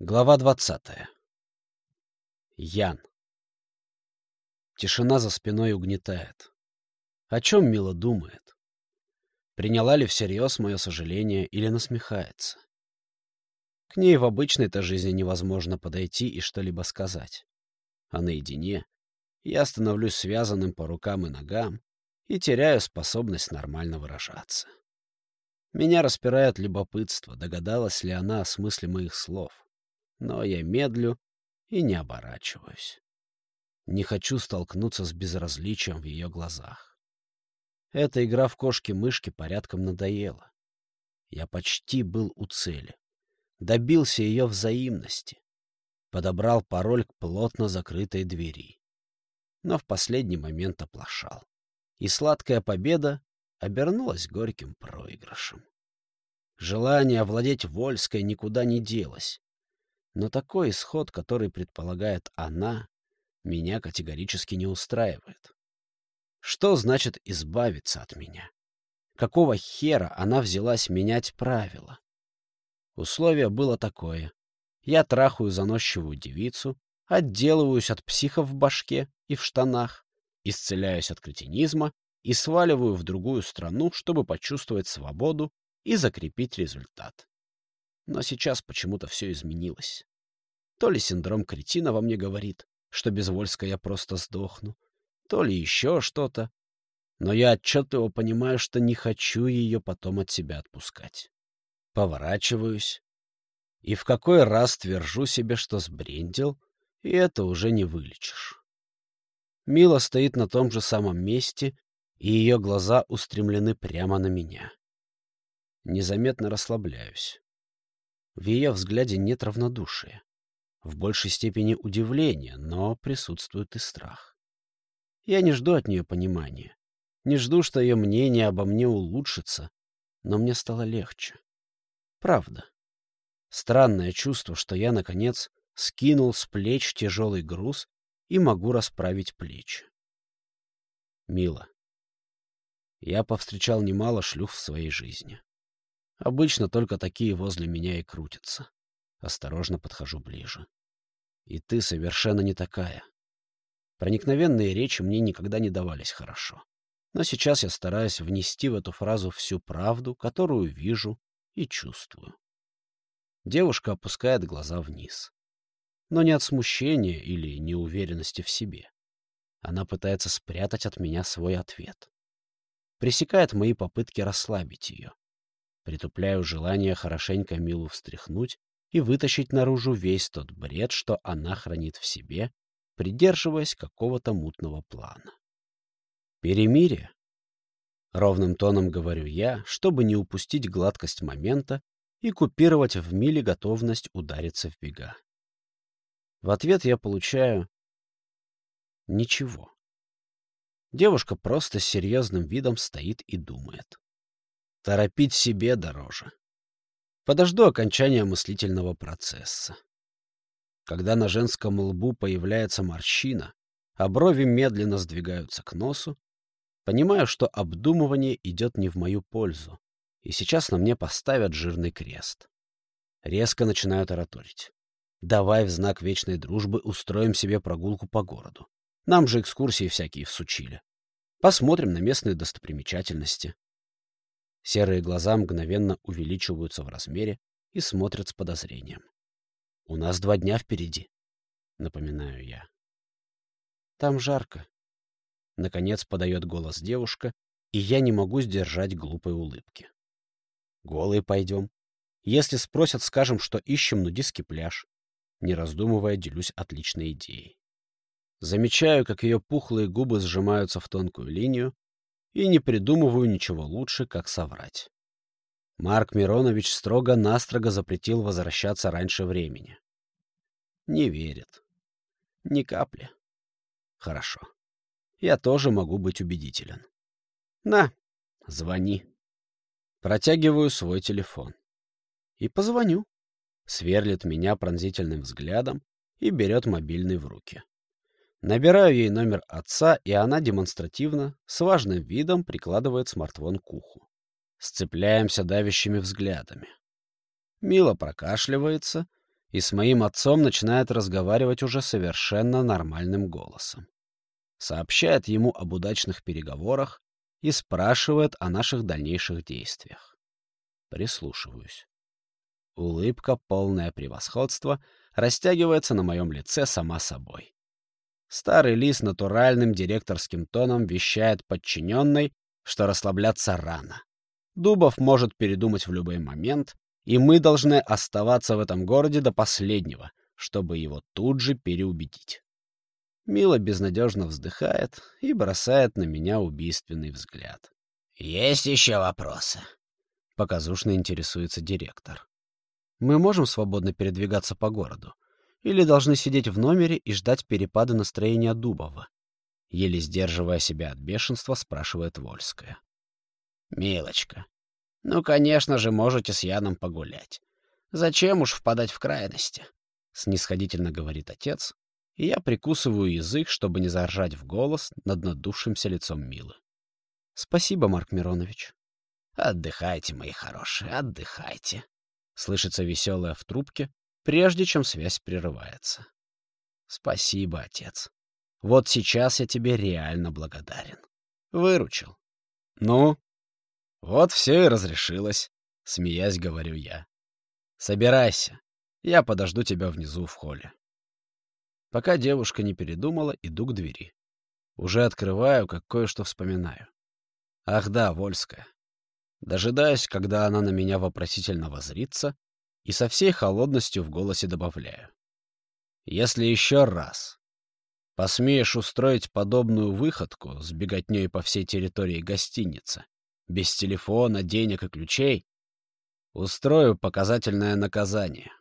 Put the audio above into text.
Глава двадцатая. Ян. Тишина за спиной угнетает. О чем Мила думает? Приняла ли всерьез мое сожаление или насмехается? К ней в обычной-то жизни невозможно подойти и что-либо сказать. А наедине я становлюсь связанным по рукам и ногам и теряю способность нормально выражаться. Меня распирает любопытство, догадалась ли она о смысле моих слов но я медлю и не оборачиваюсь. Не хочу столкнуться с безразличием в ее глазах. Эта игра в кошки-мышки порядком надоела. Я почти был у цели. Добился ее взаимности. Подобрал пароль к плотно закрытой двери. Но в последний момент оплошал. И сладкая победа обернулась горьким проигрышем. Желание овладеть Вольской никуда не делось. Но такой исход, который предполагает она, меня категорически не устраивает. Что значит избавиться от меня? Какого хера она взялась менять правила? Условие было такое. Я трахаю заносчивую девицу, отделываюсь от психов в башке и в штанах, исцеляюсь от кретинизма и сваливаю в другую страну, чтобы почувствовать свободу и закрепить результат. Но сейчас почему-то все изменилось. То ли синдром кретина во мне говорит, что без Вольска я просто сдохну, то ли еще что-то. Но я отчетливо понимаю, что не хочу ее потом от себя отпускать. Поворачиваюсь. И в какой раз твержу себе, что сбрендил, и это уже не вылечишь. Мила стоит на том же самом месте, и ее глаза устремлены прямо на меня. Незаметно расслабляюсь. В ее взгляде нет равнодушия в большей степени удивление, но присутствует и страх. Я не жду от нее понимания, не жду, что ее мнение обо мне улучшится, но мне стало легче. Правда. Странное чувство, что я, наконец, скинул с плеч тяжелый груз и могу расправить плечи. Мило. Я повстречал немало шлюх в своей жизни. Обычно только такие возле меня и крутятся. Осторожно подхожу ближе. И ты совершенно не такая. Проникновенные речи мне никогда не давались хорошо. Но сейчас я стараюсь внести в эту фразу всю правду, которую вижу и чувствую. Девушка опускает глаза вниз. Но не от смущения или неуверенности в себе. Она пытается спрятать от меня свой ответ. Пресекает мои попытки расслабить ее. Притупляю желание хорошенько Милу встряхнуть и вытащить наружу весь тот бред, что она хранит в себе, придерживаясь какого-то мутного плана. Перемирие. Ровным тоном говорю я, чтобы не упустить гладкость момента и купировать в миле готовность удариться в бега. В ответ я получаю ничего. Девушка просто с серьезным видом стоит и думает. Торопить себе дороже. Подожду окончания мыслительного процесса. Когда на женском лбу появляется морщина, а брови медленно сдвигаются к носу, понимаю, что обдумывание идет не в мою пользу, и сейчас на мне поставят жирный крест. Резко начинаю тараторить. Давай в знак вечной дружбы устроим себе прогулку по городу. Нам же экскурсии всякие всучили. Посмотрим на местные достопримечательности. Серые глаза мгновенно увеличиваются в размере и смотрят с подозрением. «У нас два дня впереди», — напоминаю я. «Там жарко», — наконец подает голос девушка, и я не могу сдержать глупой улыбки. «Голые пойдем. Если спросят, скажем, что ищем нудистский пляж». Не раздумывая, делюсь отличной идеей. Замечаю, как ее пухлые губы сжимаются в тонкую линию, и не придумываю ничего лучше, как соврать. Марк Миронович строго-настрого запретил возвращаться раньше времени. Не верит. Ни капли. Хорошо. Я тоже могу быть убедителен. На, звони. Протягиваю свой телефон. И позвоню. Сверлит меня пронзительным взглядом и берет мобильный в руки. Набираю ей номер отца, и она демонстративно, с важным видом прикладывает смартфон к уху. Сцепляемся давящими взглядами. Мила прокашливается и с моим отцом начинает разговаривать уже совершенно нормальным голосом. Сообщает ему об удачных переговорах и спрашивает о наших дальнейших действиях. Прислушиваюсь. Улыбка, полное превосходство, растягивается на моем лице сама собой. Старый лис натуральным директорским тоном вещает подчиненной, что расслабляться рано. Дубов может передумать в любой момент, и мы должны оставаться в этом городе до последнего, чтобы его тут же переубедить. Мила безнадежно вздыхает и бросает на меня убийственный взгляд. «Есть еще вопросы?» — показушно интересуется директор. «Мы можем свободно передвигаться по городу? Или должны сидеть в номере и ждать перепада настроения Дубова?» Еле сдерживая себя от бешенства, спрашивает Вольская. «Милочка, ну, конечно же, можете с Яном погулять. Зачем уж впадать в крайности?» — снисходительно говорит отец, и я прикусываю язык, чтобы не заржать в голос над надувшимся лицом Милы. «Спасибо, Марк Миронович». «Отдыхайте, мои хорошие, отдыхайте», — слышится веселая в трубке, прежде чем связь прерывается. «Спасибо, отец. Вот сейчас я тебе реально благодарен. Выручил. Ну, вот все и разрешилось, смеясь, говорю я. Собирайся, я подожду тебя внизу в холле. Пока девушка не передумала, иду к двери. Уже открываю, как кое-что вспоминаю. Ах да, Вольская. Дожидаюсь, когда она на меня вопросительно возрится, и со всей холодностью в голосе добавляю. Если еще раз посмеешь устроить подобную выходку с беготней по всей территории гостиницы, без телефона, денег и ключей, устрою показательное наказание.